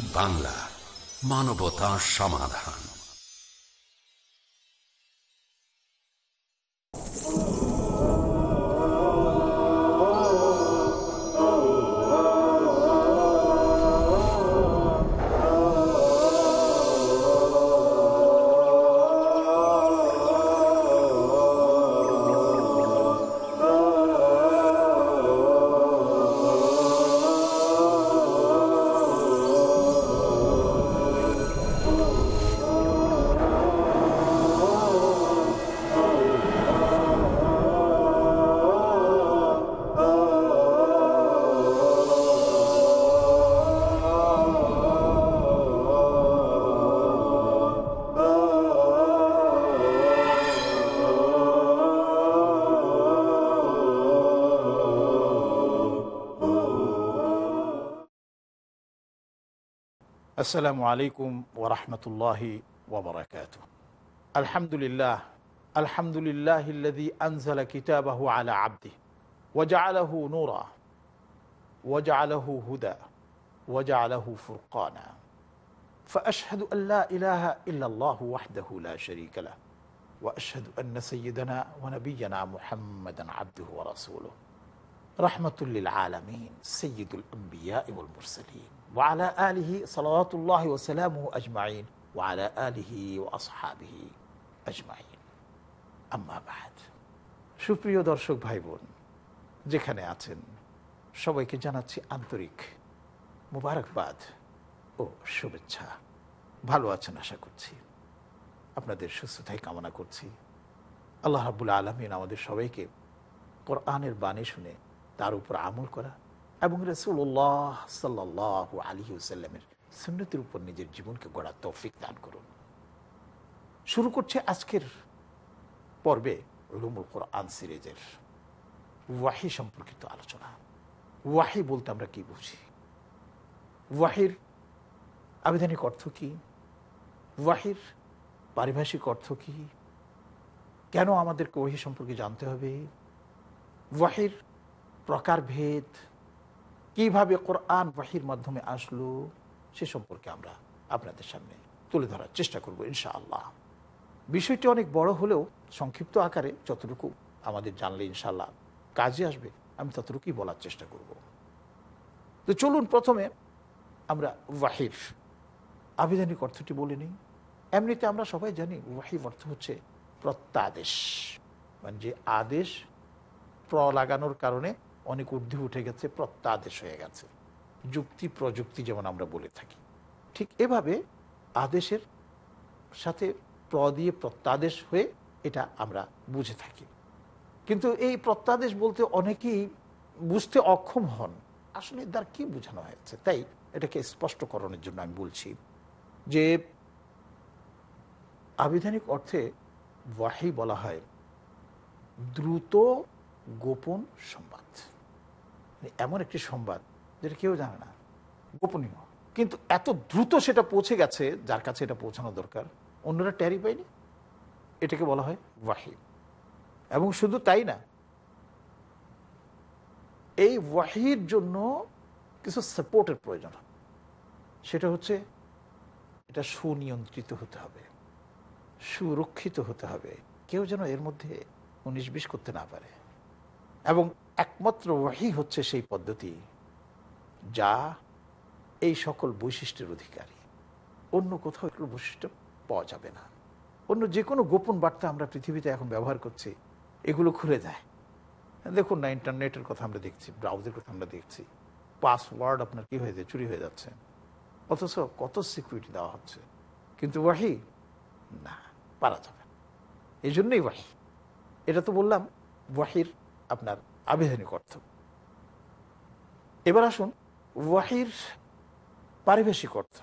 বাংলা মানবতা সমাধান। السلام عليكم ورحمة الله وبركاته. الحمد لله الحمد لله الذي أنزل كتابه على عبده وجعله نورا وجعله هدى وجعله فرقانا. فأشهد أن لا إله إلا الله وحده لا شريك له وأشهد أن سيدنا ونبينا محمدا عبده ورسوله. رحمة للعالمين سيد الأنبياء والمرسلين. ওয়ালা আলহি সালাতুল্লাহ ওসালাম আজমাইন ওয়ালা আলহি ও আসহাবিহি আজমাইন সুপ্রিয় দর্শক ভাই বোন যেখানে আছেন, সবাইকে জানাচ্ছি আন্তরিক মুবারকবাদ ও শুভেচ্ছা। ভালো আছেন আশা করছি। আপনাদের সুস্থতাই কামনা করছি। আল্লাহ রাবুল আলমিন আমাদের সবাইকে কোরআনের বাণী শুনে তার উপর আমল করা এবং রসুল্লাহ সাল্লাহ আলী সাল্লামের সুন্নতির উপর নিজের জীবনকে গড়া তৌফিক দান করুন। শুরু করছে আজকের পর্বে রুমুল কোরআন সিরিজের ওয়াহি সম্পর্কিত আলোচনা। ওয়াহি বলতে আমরা কি বুঝি? ওয়াহির আবেদনিক অর্থ কি? ওয়াহির পারিভাষিক অর্থ কি? কেন আমাদেরকে ওয়াহি সম্পর্কে জানতে হবে? ওয়াহির প্রকারভেদ কীভাবে কোরআন ওয়াহির মাধ্যমে আসলো, সে সম্পর্কে আমরা আপনাদের সামনে তুলে ধরার চেষ্টা করব, ইনশাআল্লাহ। বিষয়টি অনেক বড় হলেও সংক্ষিপ্ত আকারে যতটুকু আমাদের জানলে ইনশাআল্লাহ কাজে আসবে, আমি ততটুকুই বলার চেষ্টা করব। তো চলুন প্রথমে আমরা ওয়াহির আবেদনিক অর্থটি বলে নিই। এমনিতে আমরা সবাই জানি ওয়াহির অর্থ হচ্ছে প্রত্যাদেশ মানে যে আদেশ প্র লাগানোর কারণে অনেক ঊর্ধ্বে উঠে গেছে, প্রত্যাদেশ হয়ে গেছে। যুক্তি প্রযুক্তি যেমন আমরা বলে থাকি। ঠিক এভাবে আদেশের সাথে প্র দিয়ে প্রত্যাদেশ হয়ে এটা আমরা বুঝে থাকি। কিন্তু এই প্রত্যাদেশ বলতে অনেকেই বুঝতে অক্ষম হন। আসলে দ্বার কি বোঝানো হয়েছে? তাই এটাকে স্পষ্টকরণের জন্য আমি বলছি যে, আবিধানিক অর্থে ওয়াহি বলা হয় দ্রুত গোপন সংবাদ। এমন একটি সংবাদ যেটা কেউ জানে না, গোপনীয়। কিন্তু এত দ্রুত সেটা পৌঁছে গেছে, যার কাছে এটা পৌঁছানো দরকার, অন্যরা ট্যারি পায়নি? এটাকে বলা হয় ওয়াহি। এবং শুধু তাই না, এই ওয়াহির জন্য কিছু সাপোর্টের প্রয়োজন। সেটা হচ্ছে, এটা সুনিয়ন্ত্রিত হতে হবে, সুরক্ষিত হতে হবে। কেউ যেন এর মধ্যে উনিশ বিশ করতে না পারে। এবং একমাত্র ওয়াহি হচ্ছে সেই পদ্ধতি যা এই সকল বৈশিষ্ট্যের অধিকারী। অন্য কোথাও একটু বৈশিষ্ট্য পাওয়া যাবে না। অন্য যে কোনো গোপন বার্তা আমরা পৃথিবীতে এখন ব্যবহার করছি, এগুলো খুলে দেয়। দেখুন না, ইন্টারনেটের কথা আমরা দেখছি ব্রাউজের কথা আমরা দেখছি। পাসওয়ার্ড আপনার কী হয়ে যায়? চুরি হয়ে যাচ্ছে। অথচ কত সিকিউরিটি দেওয়া হচ্ছে। কিন্তু ওয়াহি? না, পারা যাবে এই জন্যই ওয়াহি। এটা তো বললাম, ওয়াহির আপনার আবেদনিক অর্থ। এবার আসুন ওয়াহির পারিভাষিক অর্থ।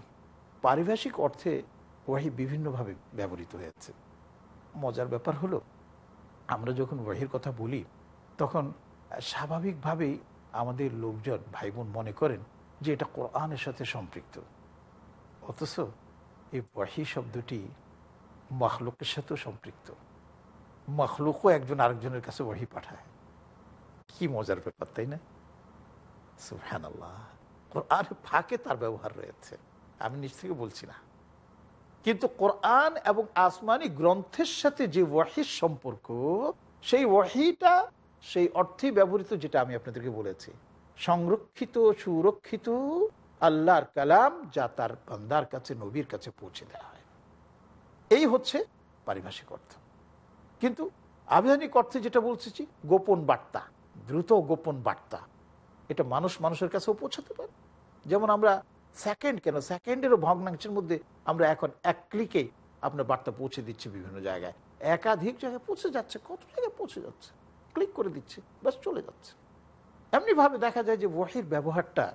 পারিভাষিক অর্থে ওয়াহি বিভিন্নভাবে ব্যবহৃত হয়েছে মজার ব্যাপার হলো, আমরা যখন ওয়াহির কথা বলি, তখন স্বাভাবিকভাবেই আমাদের লোকজন ভাই বোন মনে করেন যে এটা কোরআনের সাথে সম্পৃক্ত। অথচ এই ওয়াহি শব্দটি মখলুকের সাথেও সম্পৃক্ত। মখলুকও একজন আরেকজনের কাছে ওয়াহি পাঠায়। কি মজার ব্যাপার, তাই না? সুহান আল্লাহ ফাঁকে তার ব্যবহার রয়েছে। আমি নিজ থেকে বলছি না। কিন্তু কোরআন এবং আসমানি গ্রন্থের সাথে যে ওয়াহির সম্পর্ক, সেই ওয়াহিটা, সেই অর্থে ব্যবহৃত যেটা আমি আপনাদেরকে বলেছি। সংরক্ষিত, সুরক্ষিত, আল্লাহর কালাম যা তার বান্দার কাছে, নবীর কাছে পৌঁছে দেওয়া হয়। এই হচ্ছে পারিভাষিক অর্থ। কিন্তু আবিধানিক অর্থে যেটা বলতেছি গোপন বার্তা। দ্রুত গোপন বার্তা। এটা মানুষ মানুষের কাছেও পৌঁছাতে পারে। যেমন আমরা সেকেন্ড কেন? সেকেন্ডেরও ভগ্নাংশের মধ্যে আমরা এখন এক ক্লিকে আপনার বার্তা পৌঁছে দিচ্ছি বিভিন্ন জায়গায়। একাধিক জায়গায় পৌঁছে যাচ্ছে, কত জায়গায় পৌঁছে যাচ্ছে? ক্লিক করে দিচ্ছে, ব্যাস চলে যাচ্ছে। এমনিভাবে দেখা যায় যে ওয়াহির ব্যবহারটা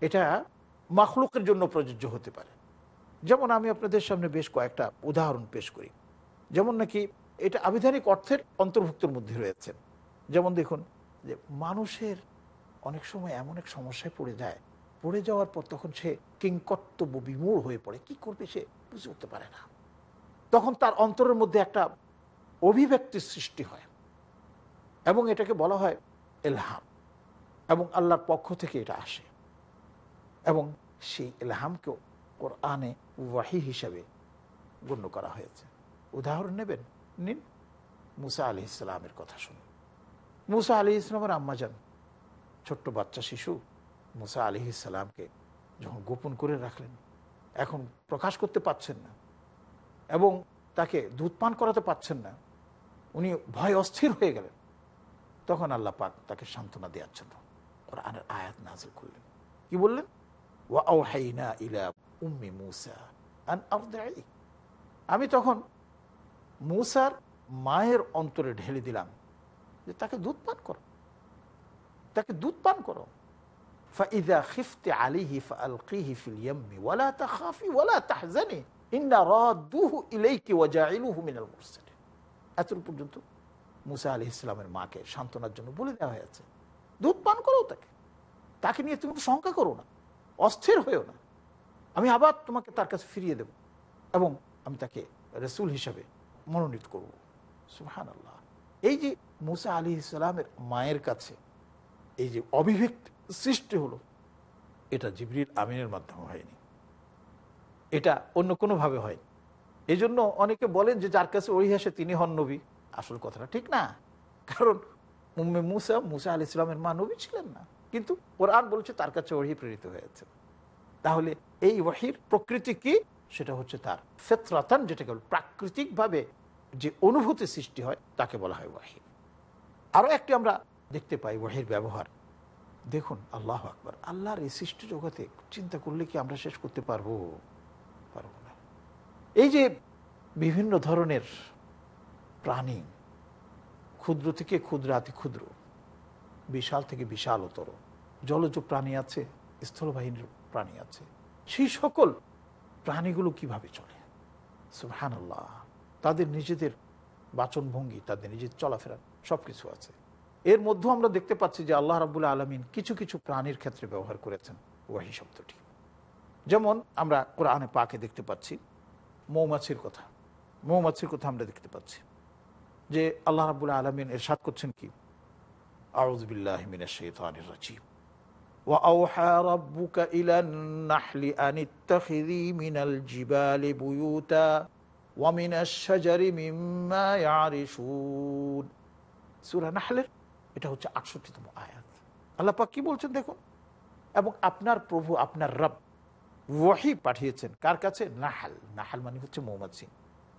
এটা মাখলুকের জন্য প্রযোজ্য হতে পারে। যেমন আমি আপনাদের সামনে বেশ কয়েকটা উদাহরণ পেশ করি। যেমন নাকি এটা আবিধানিক অর্থের অন্তর্ভুক্তের মধ্যে রয়েছে। যেমন দেখুন যে মানুষের অনেক সময় এমন এক সমস্যায় পড়ে যায়, পড়ে যাওয়ার পর তখন সে কিংকর্তব্য বিমূঢ় হয়ে পড়ে। কি করবে সে? বুঝে উঠতে পারে না। তখন তার অন্তরের মধ্যে একটা অভিব্যক্তির সৃষ্টি হয় এবং এটাকে বলা হয় এলহাম এবং আল্লাহর পক্ষ থেকে এটা আসে এবং সেই এলহামকেও কোরআনে ওয়াহি হিসাবে গণ্য করা হয়েছে। উদাহরণ নেবেন? নিন। মুসা আলি ইসলামের কথা শুনুন। মুসা আলি ইসলামের আম্মাজান ছোট্ট বাচ্চা শিশু মুসা আলি ইসলামকে যখন গোপন করে রাখলেন, এখন প্রকাশ করতে পাচ্ছেন না এবং তাকে দুধ পান করাতে পাচ্ছেন না, উনি ভয় অস্থির হয়ে গেলেন। তখন আল্লাহ পাক তাকে সান্ত্বনা দেওয়ার জন্য ওরা আনের আয়াত নাজিল করলেন। কি বললেন? ইলা উম্মি আমি তখন মুসার মায়ের অন্তরে ঢেলে দিলাম। যে তাকে দুধ পান করো তাকে দুধ পান করো فإذا خفت عليه فألقيه في اليم ولا تخافي ولا تحزني إن رادوه إليك وجاعلوه من المرسلين এত পর্যন্ত মুসা আলি ইসলামের মাকে সান্ত্বনার জন্য বলে দেওয়া হয়েছে দুধ পান করো তাকে তাকে নিয়ে তুমি শঙ্কা করো না অস্থির হয়েও না আমি আবার তোমাকে তার কাছে ফিরিয়ে দেব এবং আমি তাকে রসুল হিসাবে মনোনীত করব সুহান আল্লাহ এই যে মুসা আলী ইসলামের মায়ের কাছে এই যে অভিব্যক্ত সৃষ্টি হলো, এটা জিবরিল আমিনের মাধ্যমে হয়নি। এটা অন্য কোনোভাবে হয়নি। এই জন্য অনেকে বলেন যে যার কাছে আসে তিনি হন নবী। আসল কথাটা ঠিক না। কারণ উম্মে মুসা মুসা আলি ইসলামের মা নবী ছিলেন না। কিন্তু কোরআন বলছে তার কাছে ওহি প্রেরিত হয়েছে। তাহলে এই ওয়াহির প্রকৃতি কি? সেটা হচ্ছে তার ফেতরাতান, যেটাকে বল প্রাকৃতিকভাবে যে অনুভূতি সৃষ্টি হয়, তাকে বলা হয় ওয়াহির আরও একটি আমরা দেখতে পাই ওয়াহির ব্যবহার। দেখুন, আল্লাহ আকবর। আল্লাহর এই সৃষ্টি জগতে চিন্তা করলে কি আমরা শেষ করতে পারব? পারব না। এই যে বিভিন্ন ধরনের প্রাণী, ক্ষুদ্র থেকে ক্ষুদ্রাতি ক্ষুদ্র, বিশাল থেকে বিশালতর, জলজ প্রাণী আছে স্থলবাহিনীর প্রাণী আছে, সেই সকল প্রাণীগুলো কীভাবে চলে? সুহান আল্লাহ তাদের নিজেদের বাচনভঙ্গি তাদের নিজের চলাফেরা সব কিছু আছে এর মধ্যেও আমরা দেখতে পাচ্ছি যে আল্লাহ রাবুল্লাহ আলমিন কিছু কিছু প্রাণীর ক্ষেত্রে ব্যবহার করেছেন ওয়াহি শব্দটি যেমন আমরা কোরআনে পাকে দেখতে পাচ্ছি মৌমাছির কথা মৌমাছির কথা আমরা দেখতে পাচ্ছি যে আল্লাহ রাবুল্লাহ আলমিন এর সাত করছেন কি আউজবিল্লাহ রাজিম وأوحى ربك إلى النحل أن اتخذي من الجبال بيوتا ওয়ামিন আশাজারি মিম্মা ইয়ারিশুন সূরা নাহলের, এটা হচ্ছে আটষট্টিতম আয়াত। আল্লাহ পাক কি বলছেন দেখুন? এবং আপনার প্রভু, আপনার রব ওয়াহি পাঠিয়েছেন। কার কাছে? নাহাল। নাহাল মানে হচ্ছে মৌমাছি।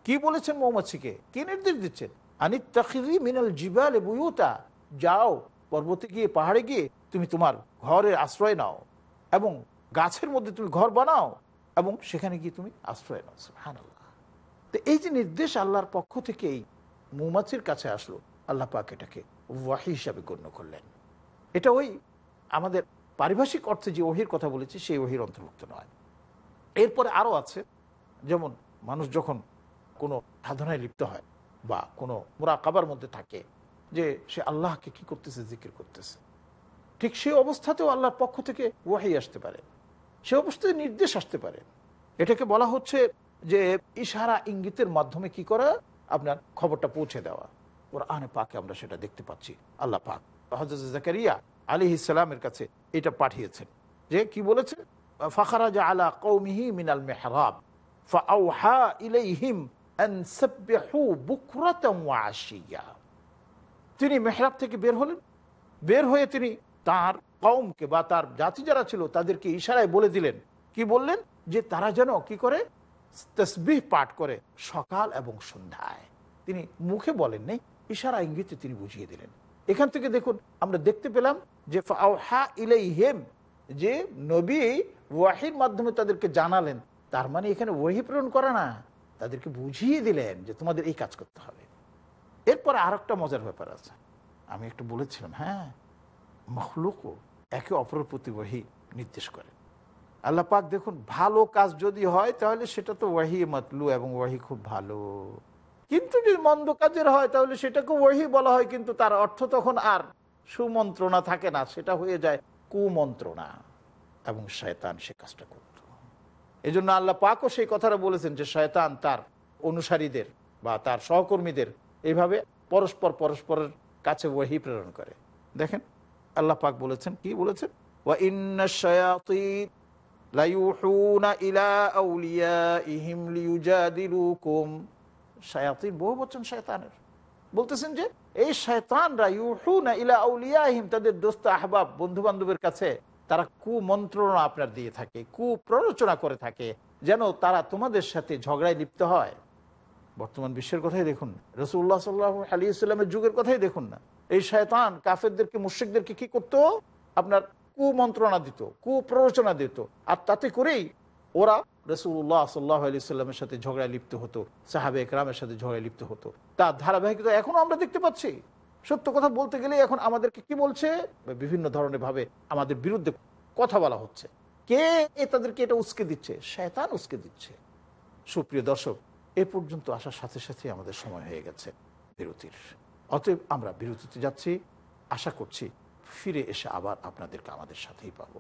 কি বলেছেন মৌমাছিকে? কি নির্দেশ দিচ্ছেন? আনি তাকিরি মিনাল জিবাল বুয়ুতা। যাও, পর্বতে গিয়ে, পাহাড়ে গিয়ে, তুমি তোমার ঘরের আশ্রয় নাও এবং গাছের মধ্যে তুমি ঘর বানাও এবং সেখানে গিয়ে তুমি আশ্রয় নাও। হ্যাঁ তো এই যে নির্দেশ আল্লাহর পক্ষ থেকে এই মৌমাছির কাছে আসলো, আল্লাহ পাক এটাকে ওয়াহি হিসাবে গণ্য করলেন। এটা ওই আমাদের পারিভাষিক অর্থে যে ওহির কথা বলেছি, সেই ওহির অন্তর্ভুক্ত নয়। এরপরে আরও আছে, যেমন মানুষ যখন কোনো সাধনায় লিপ্ত হয় বা কোনো মোরাকাবার মধ্যে থাকে, যে সে আল্লাহকে কি করতেছে, জিকির করতেছে, ঠিক সেই অবস্থাতেও আল্লাহর পক্ষ থেকে ওয়াহি আসতে পারে। সে অবস্থায় নির্দেশ আসতে পারে। এটাকে বলা হচ্ছে যে ইশারা ইঙ্গিতের মাধ্যমে কি করা? আপনার খবরটা পৌঁছে দেওয়া। ওর আনে পাকে আমরা সেটা দেখতে পাচ্ছি। আল্লাহ পাক হজরত জাকারিয়া আলী ইসলামের কাছে এটা পাঠিয়েছেন। যে কি বলেছে? ফখরাজ আলা কৌমিহি মিনাল মেহরাব ইলাইহিম তিনি মেহরাব থেকে বের হলেন। বের হয়ে তিনি তার কমকে বা তার জাতি যারা ছিল তাদেরকে ইশারায় বলে দিলেন। কি বললেন? যে তারা যেন কি করে? তসবিহ পাঠ করে সকাল এবং সন্ধ্যায়। তিনি মুখে বলেন নাই, ইশারা ইঙ্গিতে তিনি বুঝিয়ে দিলেন। এখান থেকে দেখুন, আমরা দেখতে পেলাম যে ফাওহা ইলাইহিম, যে নবী ওয়াহির মাধ্যমে তাদেরকে জানালেন, তার মানে এখানে ওয়াহি প্রেরণ করা না, তাদেরকে বুঝিয়ে দিলেন যে তোমাদের এই কাজ করতে হবে। এরপরে আর একটা মজার ব্যাপার আছে। আমি একটু বলেছিলাম হ্যাঁ মখলুকও একে অপরের প্রতি ওয়াহি নির্দেশ করে। আল্লাহ পাক দেখুন, ভালো কাজ যদি হয়, তাহলে সেটা তো ওয়াহি মাতলু এবং ওয়াহি খুব ভালো। কিন্তু যদি মন্দ কাজের হয়, তাহলে সেটাকে ওয়াহি বলা হয়, কিন্তু তার অর্থ তখন আর সুমন্ত্রণা থাকে না, সেটা হয়ে যায় কুমন্ত্রণা এবং শয়তান সে কাজটা করত। এই জন্য আল্লাহ পাকও সেই কথাটা বলেছেন যে শয়তান তার অনুসারীদের বা তার সহকর্মীদের এইভাবে পরস্পর পরস্পরের কাছে ওয়াহি প্রেরণ করে। দেখেন, আল্লাহ পাক বলেছেন, কি বলেছেন? ওয়া ইন্না শায়াতিন ইলা বহু বলতেছেন যে, এই শয়তানরা ইলা তাদের আহবাব কাছে তারা কুমন্ত্রণা আপনার দিয়ে থাকে, কুপ্ররোচনা করে থাকে, যেন তারা তোমাদের সাথে ঝগড়ায় লিপ্ত হয়। বর্তমান বিশ্বের কথাই দেখুন রসুল্লাহ সাল্লাহ আলী ইসলামের যুগের কথাই দেখুন না। এই শয়তান কাফেরদেরকে, মুশ্রিকদেরকে কি করতো? আপনার কুমন্ত্রণা দিত, কুপ্ররোচনা দিত। আর তাতে করেই ওরা রসুল্লাহ সাল্লাহ আলি সাল্লামের সাথে ঝগড়ায় লিপ্ত হতো সাহাবে একরামের সাথে ঝগড়ায় লিপ্ত হতো। তার ধারাবাহিকতা এখনও আমরা দেখতে পাচ্ছি। সত্য কথা বলতে গেলে এখন আমাদেরকে কি বলছে? বিভিন্ন ধরনের ভাবে আমাদের বিরুদ্ধে কথা বলা হচ্ছে। কে এ তাদেরকে এটা উস্কে দিচ্ছে? শয়তান উস্কে দিচ্ছে। সুপ্রিয় দর্শক, এ পর্যন্ত আসার সাথে সাথে আমাদের সময় হয়ে গেছে বিরতির। অতএব আমরা বিরতিতে যাচ্ছি। আশা করছি ফিরে এসে আবার আপনাদেরকে আমাদের সাথেই পাবো।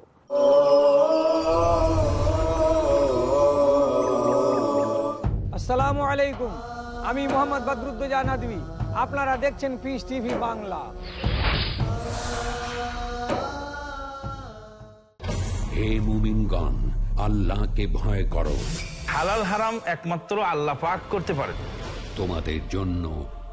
আসসালামু আলাইকুম। আমি মোহাম্মদ বদরুদ্দোজা নদী আপনারা দেখছেন পিস টিভি বাংলা। হে মুমিনগণ আল্লাহকে ভয় করো। হালাল হারাম একমাত্র আল্লাহ পাক করতে পারে। তোমাদের জন্য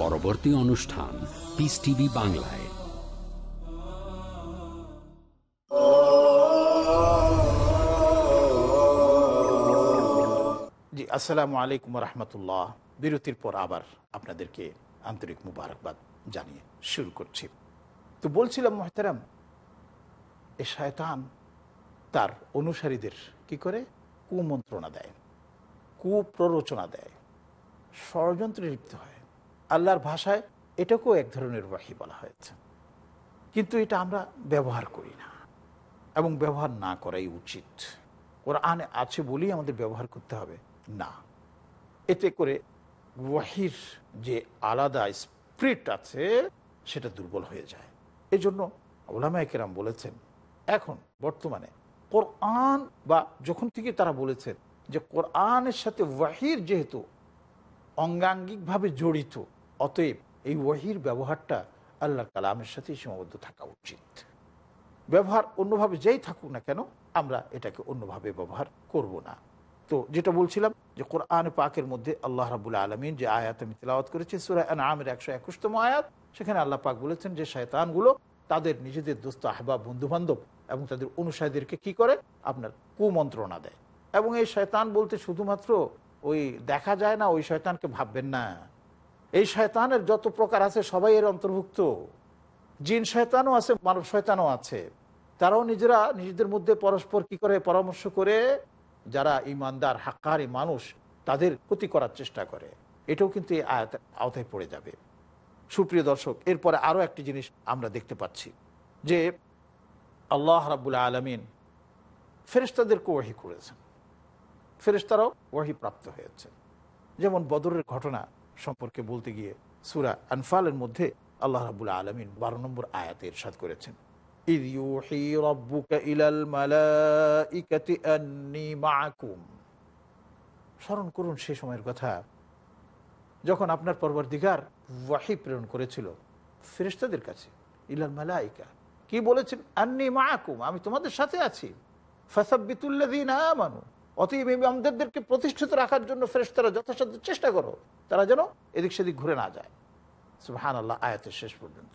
পরবর্তী অনুষ্ঠান পিস টিভি বাংলায়। জি, আসসালামু আলাইকুম রহমতুল্লাহ। বিরতির পর আবার আপনাদেরকে আন্তরিক মুবারকবাদ জানিয়ে শুরু করছি। তো বলছিলাম, মোহতারাম, এ শয়তান তার অনুসারীদের কি করে? কুমন্ত্রণা দেয়, কুপ্ররোচনা দেয়, ষড়যন্ত্রে লিপ্ত হয়। আল্লাহর ভাষায় এটাকেও এক ধরনের ওয়াহি বলা হয়েছে। কিন্তু এটা আমরা ব্যবহার করি না এবং ব্যবহার না করাই উচিত। ওরা আনে আছে বলেই আমাদের ব্যবহার করতে হবে। না। এতে করে ওয়াহির যে আলাদা স্প্রিট আছে, সেটা দুর্বল হয়ে যায়। এই জন্য ওলামায়কেরাম বলেছেন, এখন বর্তমানে কোরআন বা যখন থেকে তারা বলেছেন যে কোরআনের সাথে ওয়াহির যেহেতু অঙ্গাঙ্গিকভাবে জড়িত অতএব এই ওয়াহির ব্যবহারটা আল্লাহর কালামের সাথেই সীমাবদ্ধ থাকা উচিত। ব্যবহার অন্যভাবে যেই থাকুক না কেন, আমরা এটাকে অন্যভাবে ব্যবহার করব না। তো যেটা বলছিলাম যে কোরআন পাকের মধ্যে আল্লাহ রাবুল আলমিন যে আয়াত আমি তেলাওয়াত করেছি, সুরা আমের একশো একুশতম আয়াত, সেখানে আল্লাহ পাক বলেছেন যে শয়তানগুলো তাদের নিজেদের দোস্ত আহবাব বন্ধু বান্ধব এবং তাদের অনুসারীদেরকে কি করে? আপনার কুমন্ত্রণা দেয়। এবং এই শয়তান বলতে শুধুমাত্র ওই দেখা যায় না, ওই শয়তানকে ভাববেন না। এই শয়তানের যত প্রকার আছে সবাই এর অন্তর্ভুক্ত। জিন শয়তানও আছে, মানব শয়তানও আছে। তারাও নিজেরা নিজেদের মধ্যে পরস্পর কি করে, পরামর্শ করে, যারা ইমানদার হাক্কারি মানুষ, তাদের ক্ষতি করার চেষ্টা করে। এটাও কিন্তু এই আয়াত আওতায় পড়ে যাবে। সুপ্রিয় দর্শক, এরপরে আরও একটি জিনিস আমরা দেখতে পাচ্ছি, যে আল্লাহ রাবুল আলমিন ফেরেস্তাদেরকে ওয়াহি করেছেন। ফেরেস্তারাও ওয়াহি প্রাপ্ত হয়েছে যেমন বদরের ঘটনা সম্পর্কে বলতে গিয়ে সুরা আনফালের মধ্যে আল্লাহ রাবুল আলমিন বারো নম্বর আয়াতে ইরশাদ করেছেন إذ يوحي ربك إلى الملائكة أني معكم স্মরণ করুন সে সময়ের কথা যখন আপনার পরবর্তীকার ওয়াহি প্রেরণ করেছিল ফেরেশতাদের কাছে ইলাল মালাইকা কি বলেছেন আন্নি মাকুম আমি তোমাদের সাথে আছি ফাসাব্বিতুল্লাযীনা আমানু অতএব ইমামদেরকে প্রতিষ্ঠিত রাখার জন্য ফেরেশতারা যথাসাধ্য চেষ্টা করো, তারা যেন এদিক সেদিক ঘুরে না যায়। সুহান আল্লাহ আয়াতের শেষ পর্যন্ত।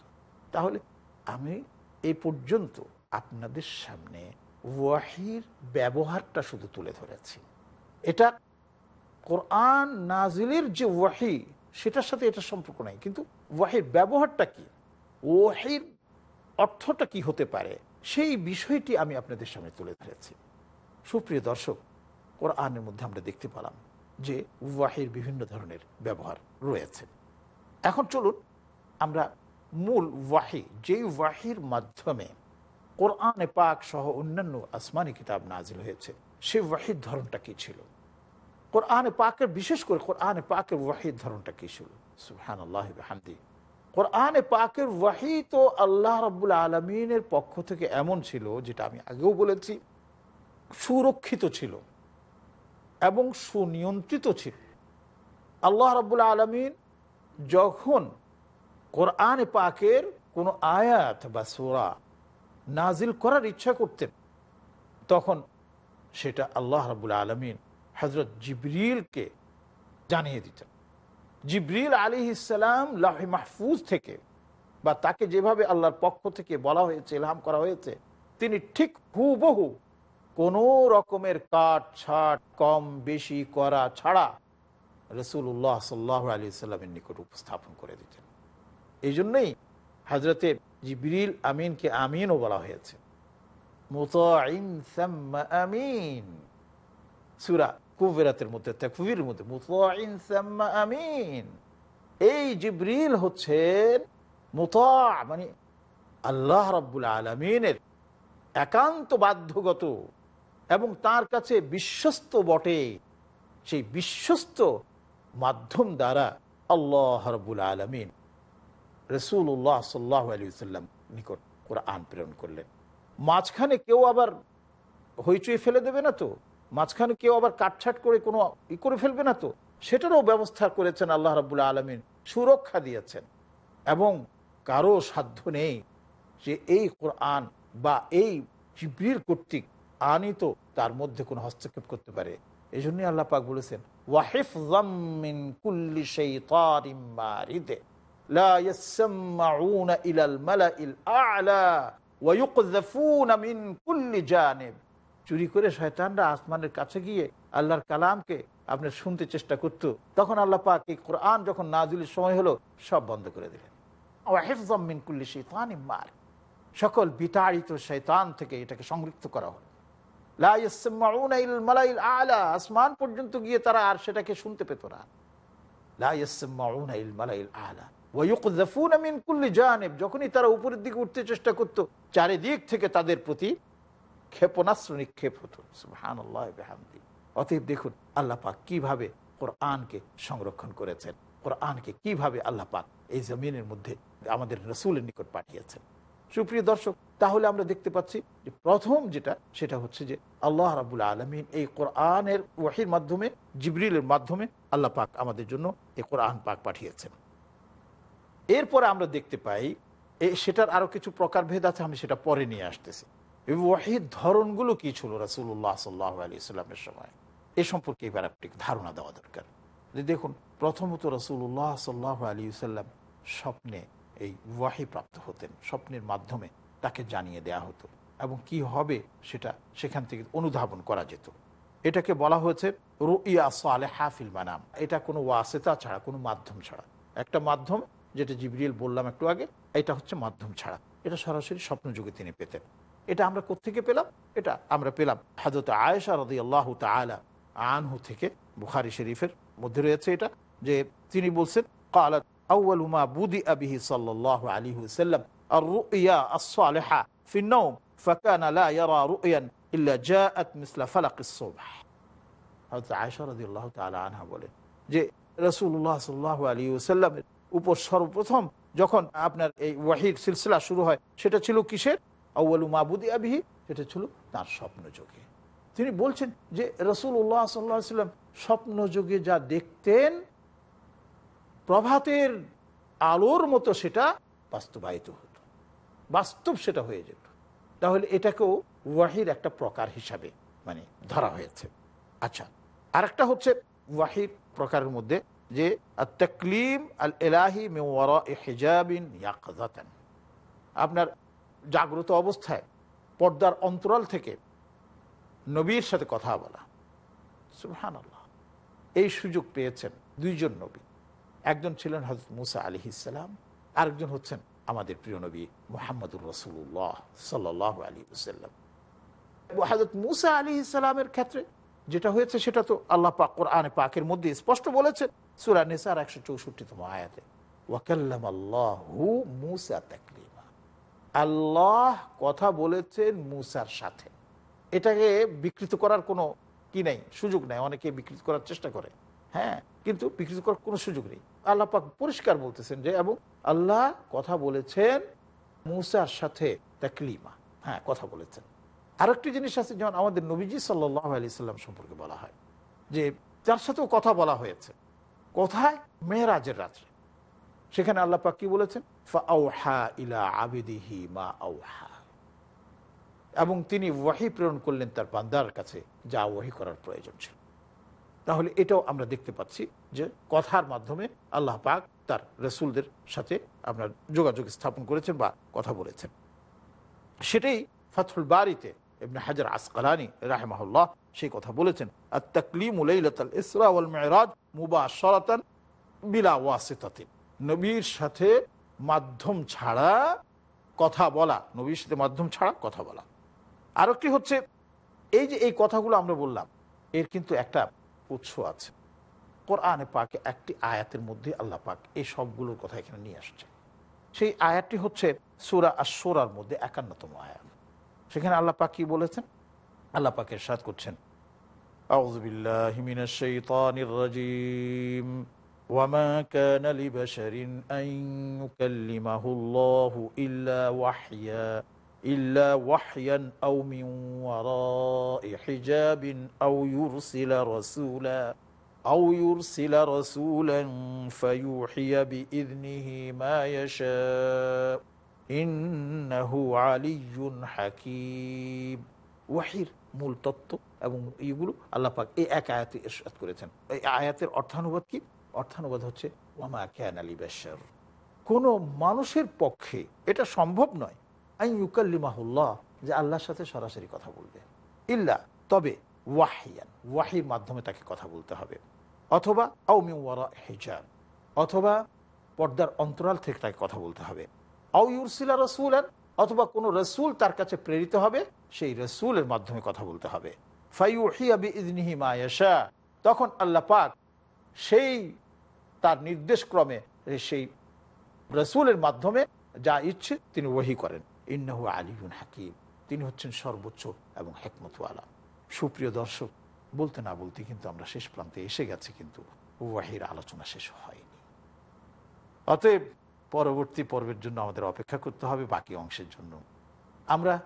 তাহলে আমি এই পর্যন্ত আপনাদের সামনে ওয়াহির ব্যবহারটা শুধু তুলে ধরেছি। এটা কোরআন নাজিলের যে ওয়াহি, সেটার সাথে এটা সম্পর্ক নাই। কিন্তু ওয়াহির ব্যবহারটা কি? ওয়াহির অর্থটা কি হতে পারে? সেই বিষয়টি আমি আপনাদের সামনে তুলে ধরেছি। সুপ্রিয় দর্শক কোরআনের মধ্যে আমরা দেখতে পেলাম যে ওয়াহির বিভিন্ন ধরনের ব্যবহার রয়েছে। এখন চলুন আমরা মূল ওয়াহি, যেই ওয়াহির মাধ্যমে কোরআনে পাক সহ অন্যান্য আসমানি কিতাব নাজিল হয়েছে সেই ওয়াহির ধরনটা কি ছিল? কোরআনে পাকের, বিশেষ করে কোরআনে পাকের ওয়াহির ধরনটা কি ছিল? সুহান আল্লাহ হামদি কোরআনে পাকের ওয়াহি তো আল্লাহ রব্বুল আলমিনের পক্ষ থেকে এমন ছিল, যেটা আমি আগেও বলেছি, সুরক্ষিত ছিল। এবং সুনিয়ন্ত্রিত ছিল। আল্লাহ রব্বুল আলমিন যখন কোরআন পাকের কোনো আয়াত বা সোরা নাজিল করার ইচ্ছা করতেন, তখন সেটা আল্লাহ রাবুল আলমিন হজরত জিবরিলকে জানিয়ে দিতেন। জিবরিল আলী ইসালাম লাহি মাহফুজ থেকে বা তাকে যেভাবে আল্লাহর পক্ষ থেকে বলা হয়েছে ইলহাম করা হয়েছে, তিনি ঠিক হুবহু কোনো রকমের কাট, ছাট, কম, বেশি করা ছাড়া রসুল্লাহ সাল্লাহ আলী সাল্লামের নিকট উপস্থাপন করে দিতেন। এই জন্যই হাজরতে জিবরিল আমিনকে আমিনও বলা হয়েছে। আমিন। সুরা মধ্যে মধ্যে আমিন। এই জিবরিল হচ্ছেন মানে আল্লাহ একান্ত বাধ্যগত এবং তার কাছে বিশ্বস্ত বটে। সেই বিশ্বস্ত মাধ্যম দ্বারা আল্লাহ রব্বুল আলমিন রসুল্লাহ সাল্লাহ আলী সাল্লাম নিকট কোরআন প্রেরণ করলেন। মাঝখানে কেউ আবার হইচই ফেলে দেবে না তো? মাঝখানে কেউ আবার কাটছাট করে কোনো ই করে ফেলবে না তো? সেটারও ব্যবস্থা করেছেন আল্লাহ রাবুল্লাহ আলমিন, সুরক্ষা দিয়েছেন। এবং কারও সাধ্য নেই যে এই কোরআন বা এই জিব্রির কর্তৃক আনিত, তার মধ্যে কোনো হস্তক্ষেপ করতে পারে। এই জন্যই আল্লাহ পাক বলেছেন কুল্লি সেই চুরি করে শয়তানরা আসমানের কাছে গিয়ে আল্লাহর কালামকে আপনি শুনতে চেষ্টা করত। তখন আল্লাহ পাক এই কোরআন যখন নাজুলির সময় হলো, সব বন্ধ করে দিলেন। ওয়াহিফজাম্মিন কুল্লি শৈতান সকল বিতাড়িত শৈতান থেকে এটাকে সংযুক্ত করা হলো। আলা, আসমান পর্যন্ত গিয়ে তারা আর সেটাকে শুনতে পেত না। যখনই তারা উপরের দিকে উঠতে চেষ্টা করত, চারিদিক থেকে তাদের প্রতি ক্ষেপণাস্ত্র নিক্ষেপ হতো। অতএব দেখুন, আল্লাহ পাক কীভাবে কোরআনকে সংরক্ষণ করেছেন, কোরআনকে কীভাবে আল্লাহ পাক এই জমিনের মধ্যে আমাদের রসুলের নিকট পাঠিয়েছেন। সুপ্রিয় দর্শক, তাহলে আমরা দেখতে পাচ্ছি যে প্রথম যেটা, সেটা হচ্ছে যে আল্লাহ রাবুল আলমিন এই কোরআনের ওয়াহির মাধ্যমে, জিবরিলের মাধ্যমে আল্লাহ পাক আমাদের জন্য এই কোরআন পাক পাঠিয়েছেন। এরপরে আমরা দেখতে পাই সেটার আরও কিছু প্রকারভেদ আছে, আমি সেটা পরে নিয়ে আসতেছি। ওয়াহির ধরনগুলো কি ছিল রাসুল্লাহ সাল্লাহ আলী ইসলামের সময়? এ সম্পর্কে এবার আপনি ধারণা দেওয়া দরকার। দেখুন, প্রথমত রসুল্লাহ সাল্লাহ আলী সাল্লাম স্বপ্নে এই ওয়াহি প্রাপ্ত হতেন, স্বপ্নের মাধ্যমে তাকে জানিয়ে দেয়া হতো। এবং কি হবে সেটা সেখান থেকে অনুধাবন করা যেত। এটাকে বলা হয়েছে রুইয়া আলে হাফিল মানাম। এটা কোনো ওয়াসেতা ছাড়া, কোনো মাধ্যম ছাড়া। একটা মাধ্যম যেটা জিবরিয়েল বললাম একটু আগে, এটা হচ্ছে মাধ্যম ছাড়া। এটা সরাসরি স্বপ্নযুগে তিনি পেতেন। এটা আমরা কোথেকে পেলাম? এটা আমরা পেলাম হাজত আয়েশা রদি আল্লাহ তালা আনহু থেকে বুখারি শরীফের মধ্যে রয়েছে এটা, যে তিনি বলছেন, কালাত আউ্বালুমা বুদি আবিহি সাল্লাহ আলী হুসাল্লাম আর রুইয়া আসলেহা ফিন্নৌ ফাকান আলা ইয়ারা রুয়ান ইল্লা জাআত মিসলা ফালাকিস সুবহ। হযরত আয়েশা রাদিয়াল্লাহু তাআলা আনহা বলেন যে, রাসূলুল্লাহ সাল্লাল্লাহু আলাইহি ওয়াসাল্লামের উপর সর্বপ্রথম যখন আপনার এই ওয়াহির সিলসিলা শুরু হয়, সেটা ছিল কিসের? আউয়ালু মাবুদি আবিহি সেটা ছিল তার স্বপ্নযোগে তিনি বলছেন যে রসুল্লাহ সাল্লাহ সাল্লাম স্বপ্নযোগে যা দেখতেন প্রভাতের আলোর মতো সেটা বাস্তবায়িত হতো। বাস্তব সেটা হয়ে যেত। তাহলে এটাকেও ওয়াহির একটা প্রকার হিসাবে মানে ধরা হয়েছে। আচ্ছা আরেকটা হচ্ছে ওয়াহির প্রকারের মধ্যে যে তকলিম আল এলাহি ইয়াকাজাতান। আপনার জাগ্রত অবস্থায় পর্দার অন্তরাল থেকে নবীর সাথে কথা বলা। সুহান আল্লাহ এই সুযোগ পেয়েছেন দুইজন নবী। একজন ছিলেন হজরত মুসা আলি ইসালাম আরেকজন হচ্ছেন আমাদের প্রিয় নবী মোহাম্মদুর রসুল্লাহ সাল্লাহ আলী সাল্লাম হাজরত মুসা আলী ইসলামের ক্ষেত্রে যেটা হয়েছে সেটা তো আল্লাহ পাক কোরআনে পাকের মধ্যে স্পষ্ট বলেছে সুরা নেসার একশো চৌষট্টিতম আয়াতে ওয়াকাল্লাম আল্লাহ মুসা তাকলিমা। আল্লাহ কথা বলেছেন মুসার সাথে। এটাকে বিকৃত করার কোনো কি নেই, সুযোগ নেই, অনেকে বিকৃত করার চেষ্টা করে হ্যাঁ কিন্তু বিকৃত করার কোনো সুযোগ নেই। আল্লাহ পাক পরিষ্কার বলতেছেন যে, এবং আল্লাহ কথা বলেছেন মুসার সাথে তাকলিমা। হ্যাঁ কথা বলেছেন। আরেকটি জিনিস আছে, যেমন আমাদের নবীজি সাল্লাহ আলি সাল্লাম সম্পর্কে বলা হয়, যে যার সাথেও কথা বলা হয়েছে। কোথায়? মেয়েরাজের রাত্রে। সেখানে আল্লাহ পাক কি বলেছেন? ইলা আবিদিহি মা এবং তিনি ওয়াহি প্রেরণ করলেন তার বান্দার কাছে, যা ওয়াহি করার প্রয়োজন ছিল। তাহলে এটাও আমরা দেখতে পাচ্ছি যে কথার মাধ্যমে আল্লাহ পাক তার রসুলদের সাথে আপনার যোগাযোগ স্থাপন করেছেন বা কথা বলেছেন। সেটাই ফাথুল বাড়িতে এমনি হাজার আসকালানি রাহেমাহুল্লাহ সেই কথা বলেছেন আর তকলিম ইসরা ওয়াল মুবা সরাতান বিলা ওয়াসিতাতিন। নবীর সাথে মাধ্যম ছাড়া কথা বলা, নবীর সাথে মাধ্যম ছাড়া কথা বলা। আরেকটি হচ্ছে, এই যে এই কথাগুলো আমরা বললাম, এর কিন্তু একটা উৎস আছে কোরআনে পাকে একটি আয়াতের মধ্যে আল্লাহ পাক এই সবগুলোর কথা এখানে নিয়ে আসছে সেই আয়াতটি হচ্ছে সুরা আর সোরার মধ্যে একান্নতম আয়াত সেখানে আল্লাহ পাক কি বলেছেন আল্লাহ পাকের সাথ করছেন أعوذ بالله من الشيطان الرجيم وما كان لبشر أن يكلمه الله إلا وحيا ইল্লা ওয়াহয়ান আও মিন ওয়ারাই হিজাবিন আও ইউরসিলা রাসূলা আও ইউরসিলা রাসূলান ফায়ুহিয়া বিইذনিহি মা ইয়াশা ইন্নাহু আলিয়্যুন হাকীম ওয়াহির মূল তত্ত্ব এবং ইগুলো আল্লাহ পাক এই এক আয়াতে ইরশাদ করেছেন। এই আয়াতের অর্থানুবাদ কি? অর্থানুবাদ হচ্ছে ওয়ামা ক্যান আলী বেশার। কোনো মানুষের পক্ষে এটা সম্ভব নয় আই যে আল্লাহর সাথে সরাসরি কথা বলবে। ইল্লা, তবে ওয়াহিয়ান, ওয়াহির মাধ্যমে তাকে কথা বলতে হবে। অথবা আউমিওয়ারা হেজাব, অথবা পর্দার অন্তরাল থেকে তাকে কথা বলতে হবে। আউ ইউরসিলা রসুলান, অথবা কোনো রসুল তার কাছে প্রেরিত হবে, সেই রসুলের মাধ্যমে কথা বলতে হবে। মায়াশা তখন আল্লাহ পাক সেই, তার নির্দেশ ক্রমে সেই রসুলের মাধ্যমে যা ইচ্ছে তিনি ওহি করেন। ইন্নাহু আলিউন হাকিম। তিনি হচ্ছেন সর্বোচ্চ এবং হেকমতওয়ালা। সুপ্রিয় দর্শক, বলতে না বলতে কিন্তু আমরা শেষ প্রান্তে এসে গেছি, কিন্তু ওয়াহির আলোচনা শেষ হয়নি। অতএব পরবর্তী পর্বের জন্য আমাদের অপেক্ষা করতে হবে বাকি অংশের জন্য। আমরা,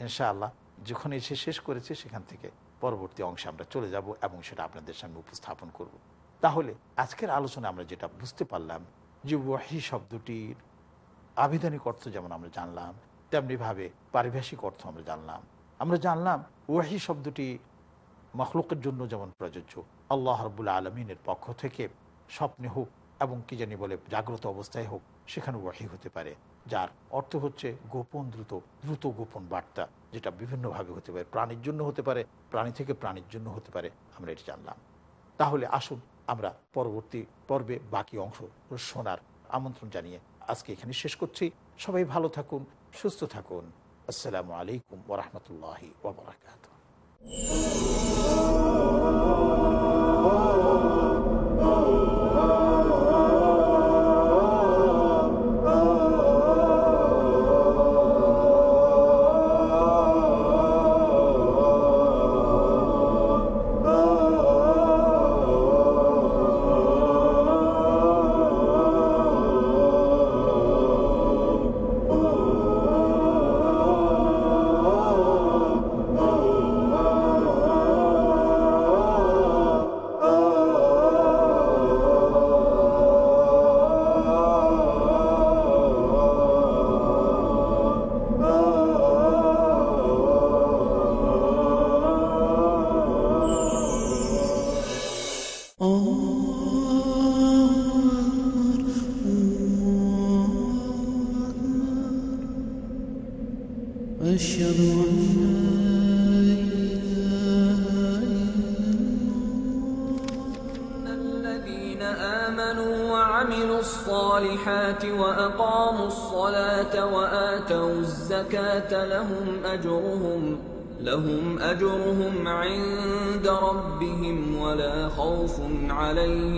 ইনশাআল্লাহ, যখন এসে শেষ করেছি, সেখান থেকে পরবর্তী অংশে আমরা চলে যাব এবং সেটা আপনাদের সামনে উপস্থাপন করব। তাহলে আজকের আলোচনা আমরা যেটা বুঝতে পারলাম, যে ওয়াহি শব্দটির আবিধানিক অর্থ যেমন আমরা জানলাম তেমনিভাবে পারিভাষিক অর্থ আমরা জানলাম। আমরা জানলাম ওয়াহি শব্দটি মখলুকের জন্য যেমন প্রযোজ্য, আল্লাহ রবুল্লা আলমিনের পক্ষ থেকে স্বপ্নে হোক এবং কি জানি বলে জাগ্রত অবস্থায় হোক সেখানে ওয়াহি হতে পারে। যার অর্থ হচ্ছে গোপন দ্রুত দ্রুত গোপন বার্তা, যেটা বিভিন্নভাবে হতে পারে। প্রাণীর জন্য হতে পারে, প্রাণী থেকে প্রাণীর জন্য হতে পারে, আমরা এটি জানলাম। তাহলে আসুন আমরা পরবর্তী পর্বে বাকি অংশ শোনার আমন্ত্রণ জানিয়ে আজকে এখানে শেষ করছি। সবাই ভালো থাকুন সুস্থ থাকুন। আসসালামু আলাইকুম ওরহমতুল্লাহি ওবরাকাত أشهد أن الصالحات وأقاموا الصلاة وآتوا الزكاة لهم أجرهم لهم أجرهم عند ربهم ولا خوف عليهم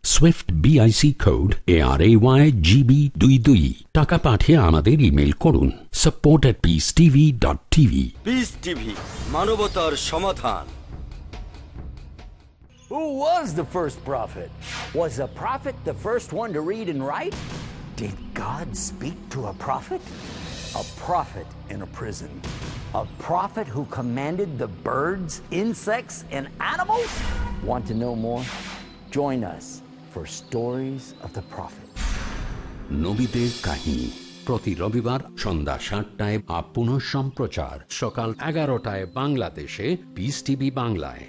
SWIFT BIC code A R A Y GB দুই দুই টাকা পাঠিয়ে আমাদের ইমেল করুন support at peace TV dot TV Peace TV মানবতার সমাধান Who was the first prophet? Was a prophet the first one to read and write? Did God speak to a prophet? A prophet in a prison. A prophet who commanded the birds, insects, and animals? Want to know more? Join us for Stories of the Prophet. নবীদের কাহিনী। প্রতি রবিবার সন্ধ্যা সাতটায় up পুনঃ সম্প্রচার সকাল এগারোটায় বাংলাদেশে পিস টিভি বাংলায়।